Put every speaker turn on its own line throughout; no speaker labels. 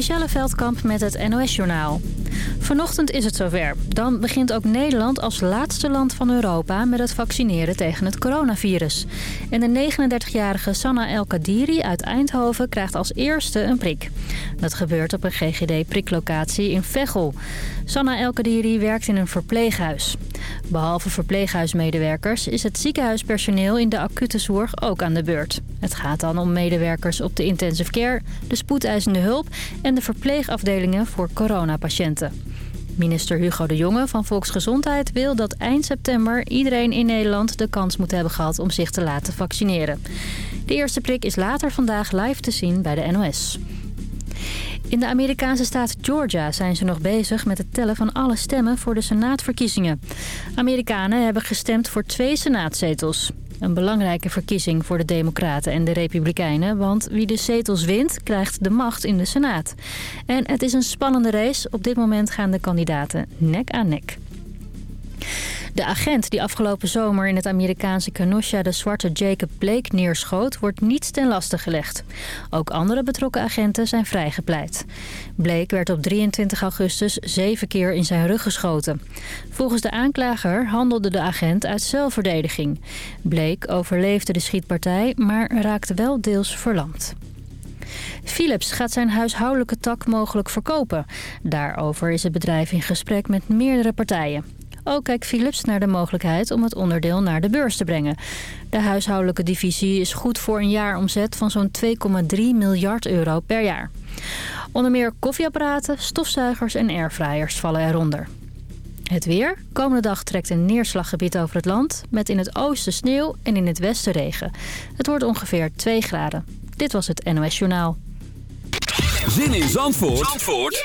Michelle Veldkamp met het NOS-journaal. Vanochtend is het zover. Dan begint ook Nederland als laatste land van Europa met het vaccineren tegen het coronavirus. En de 39-jarige Sanna El Kadiri uit Eindhoven krijgt als eerste een prik. Dat gebeurt op een GGD-priklocatie in Veghel. Sanna El Kadiri werkt in een verpleeghuis. Behalve verpleeghuismedewerkers is het ziekenhuispersoneel in de acute zorg ook aan de beurt. Het gaat dan om medewerkers op de intensive care, de spoedeisende hulp en de verpleegafdelingen voor coronapatiënten. Minister Hugo de Jonge van Volksgezondheid wil dat eind september iedereen in Nederland de kans moet hebben gehad om zich te laten vaccineren. De eerste prik is later vandaag live te zien bij de NOS. In de Amerikaanse staat Georgia zijn ze nog bezig met het tellen van alle stemmen voor de senaatverkiezingen. Amerikanen hebben gestemd voor twee senaatzetels. Een belangrijke verkiezing voor de Democraten en de Republikeinen... want wie de zetels wint, krijgt de macht in de Senaat. En het is een spannende race. Op dit moment gaan de kandidaten nek aan nek. De agent die afgelopen zomer in het Amerikaanse Kenosha de zwarte Jacob Blake neerschoot, wordt niets ten laste gelegd. Ook andere betrokken agenten zijn vrijgepleit. Blake werd op 23 augustus zeven keer in zijn rug geschoten. Volgens de aanklager handelde de agent uit zelfverdediging. Blake overleefde de schietpartij, maar raakte wel deels verlamd. Philips gaat zijn huishoudelijke tak mogelijk verkopen. Daarover is het bedrijf in gesprek met meerdere partijen. Ook kijkt Philips naar de mogelijkheid om het onderdeel naar de beurs te brengen. De huishoudelijke divisie is goed voor een jaaromzet van zo'n 2,3 miljard euro per jaar. Onder meer koffieapparaten, stofzuigers en airfryers vallen eronder. Het weer. Komende dag trekt een neerslaggebied over het land... met in het oosten sneeuw en in het westen regen. Het wordt ongeveer 2 graden. Dit was het NOS Journaal.
Zin in Zandvoort, Zandvoort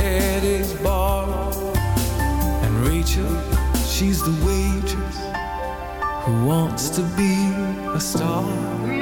Eddie's bar. And Rachel, she's the waitress who wants to be a star.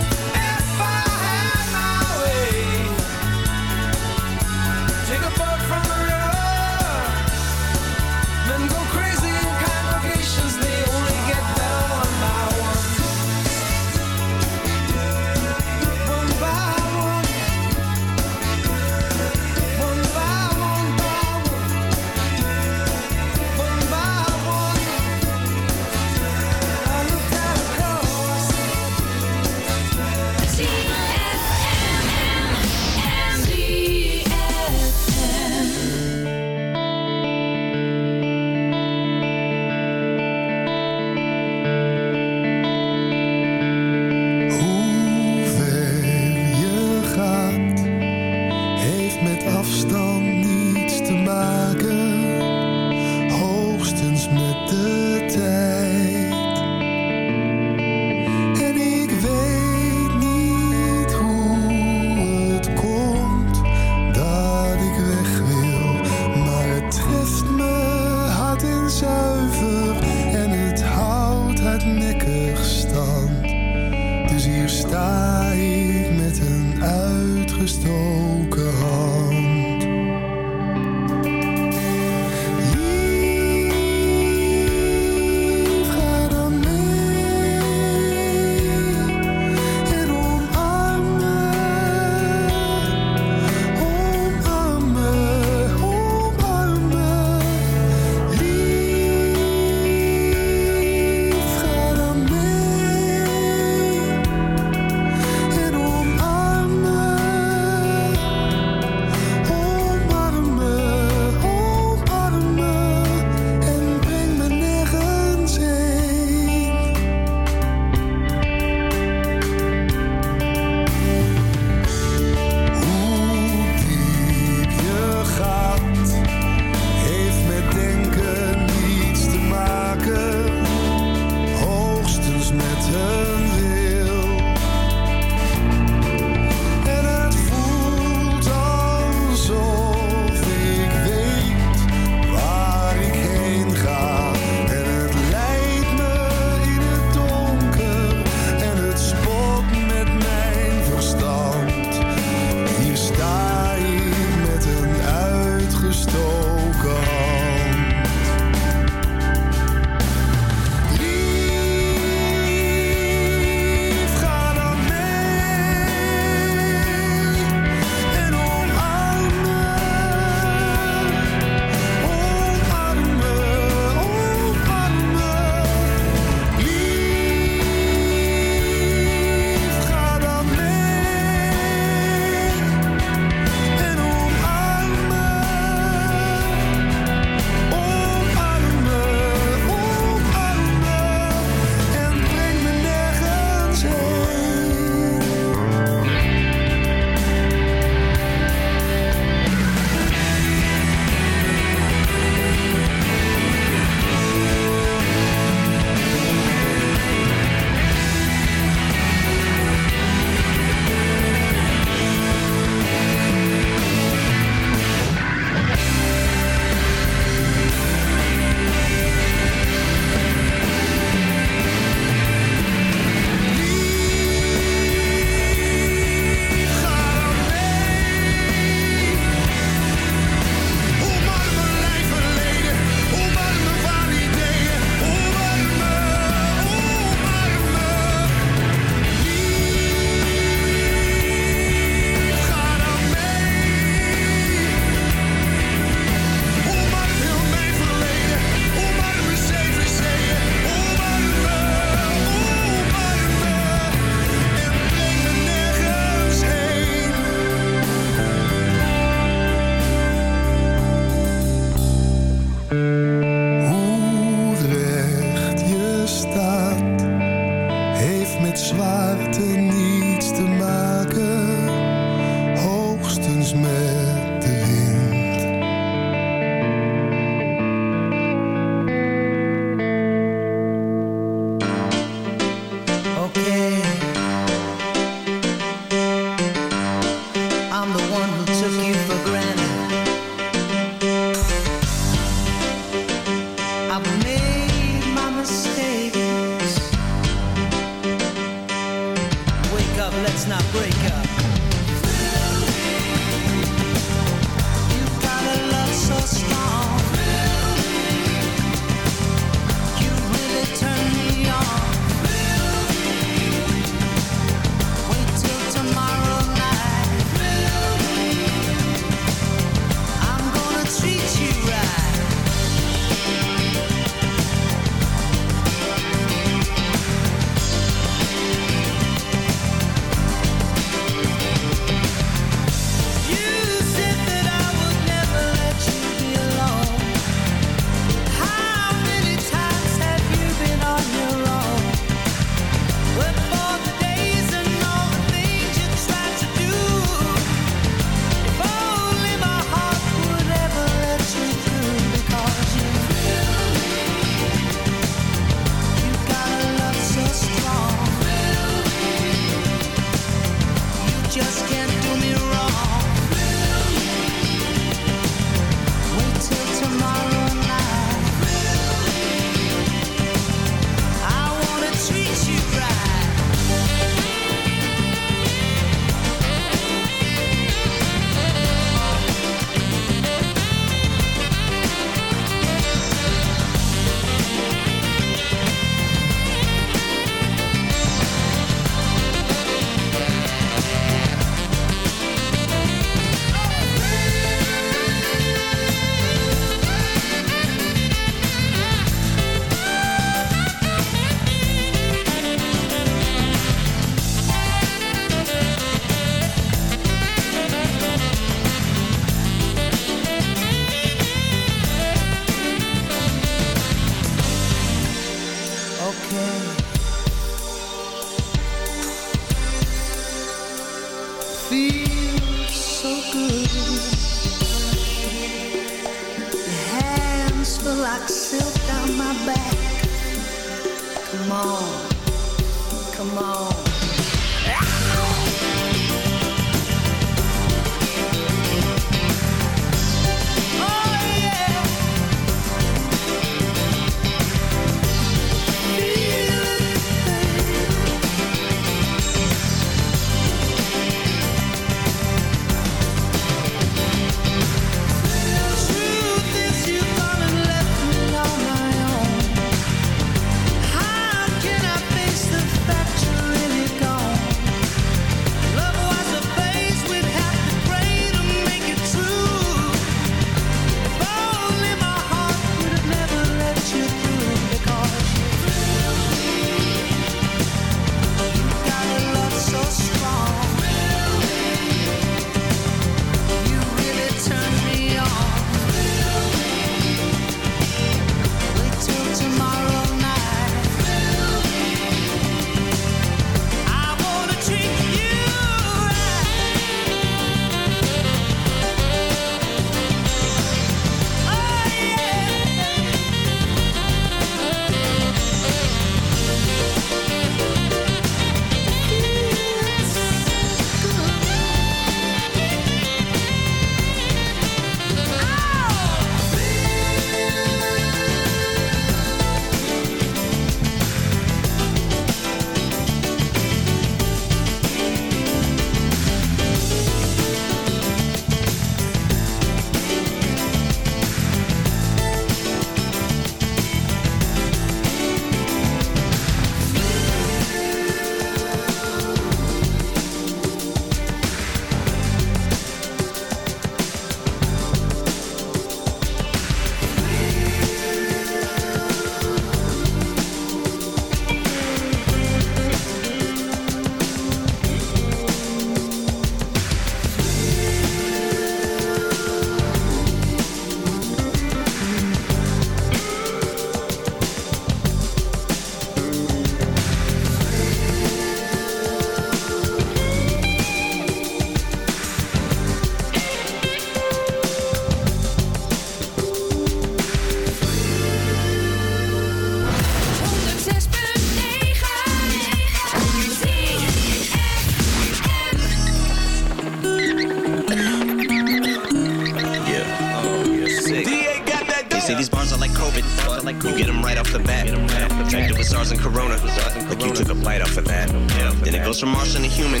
Goes from Martian to human.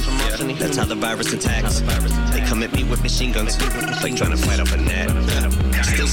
That's how the virus attacks. They come at me with machine guns, like trying to fight off a net.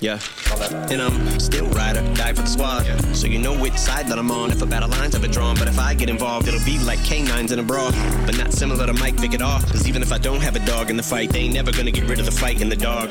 Yeah. And I'm still rider, die for the squad. So you know which side that I'm on if a battle line's ever drawn. But if I get involved, it'll be like canines in a brawl. But not similar to Mike Vick at all. Cause even if I don't have a dog in the fight, they ain't never gonna get rid of the fight in the dog.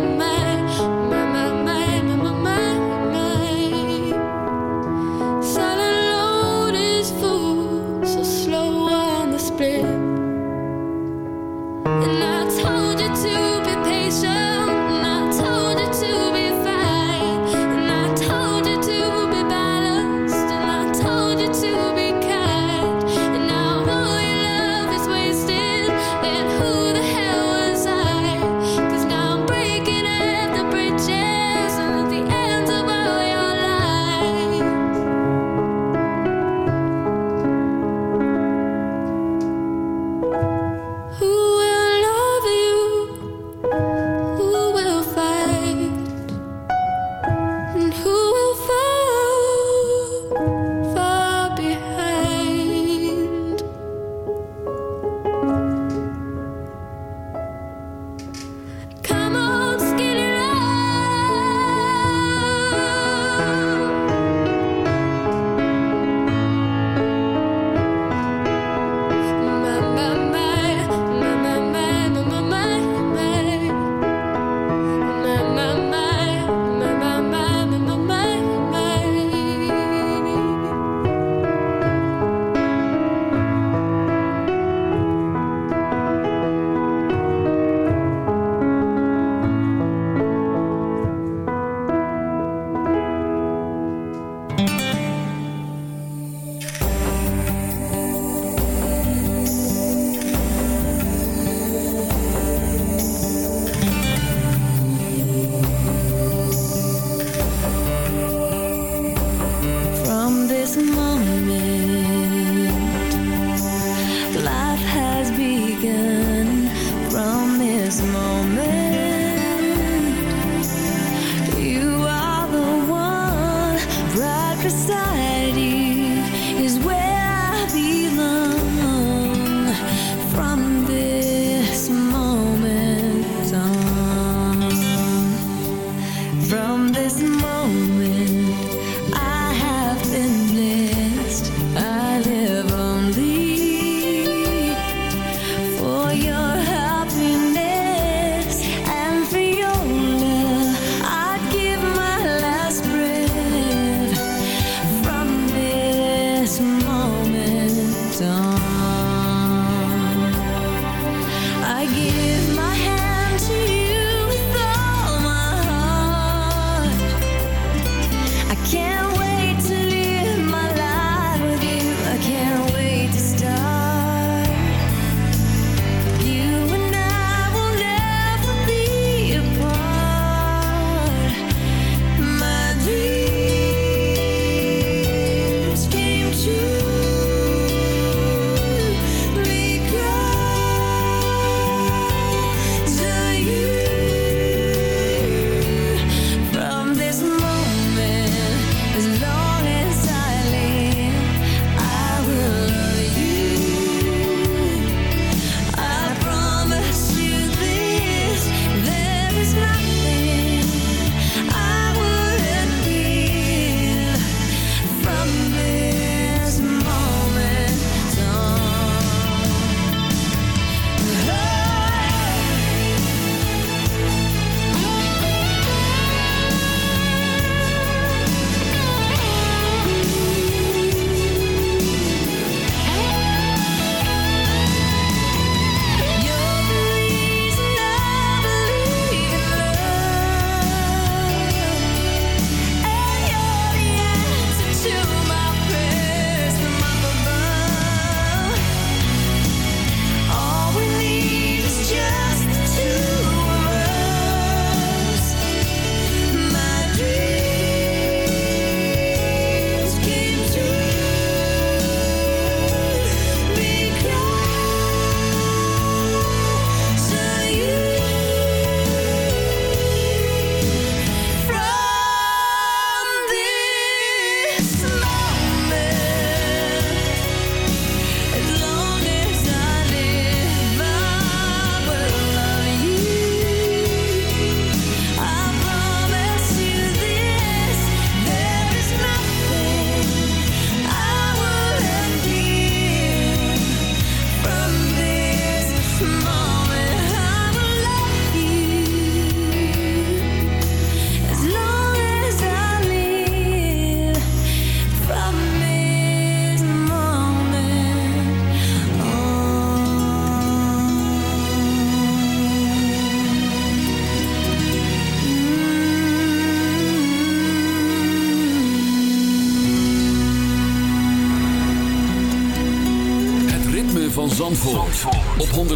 my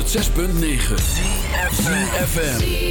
106.9
FM.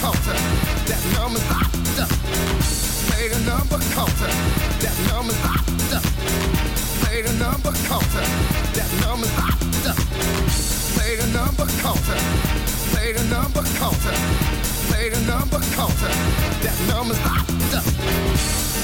counter. That number's hot. Play the number counter. That number's hot. Play the number counter. That number's hot. Play the number counter. Play a number counter. Play a number counter. That number's hot.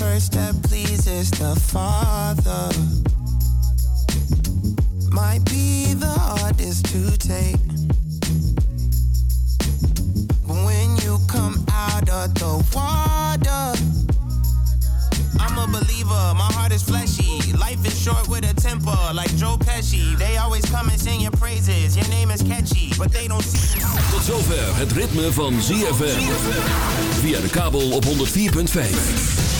First step pleases the Father. Might be the hardest to take. But when you come out of the water,
I'm a believer, my heart is fleshy. Life is short with a temper, like Joe Pesci. They always come and sing your praises. Your name is catchy, but they don't see.
Tot zover het ritme van ZFM. Via de kabel op 104.5.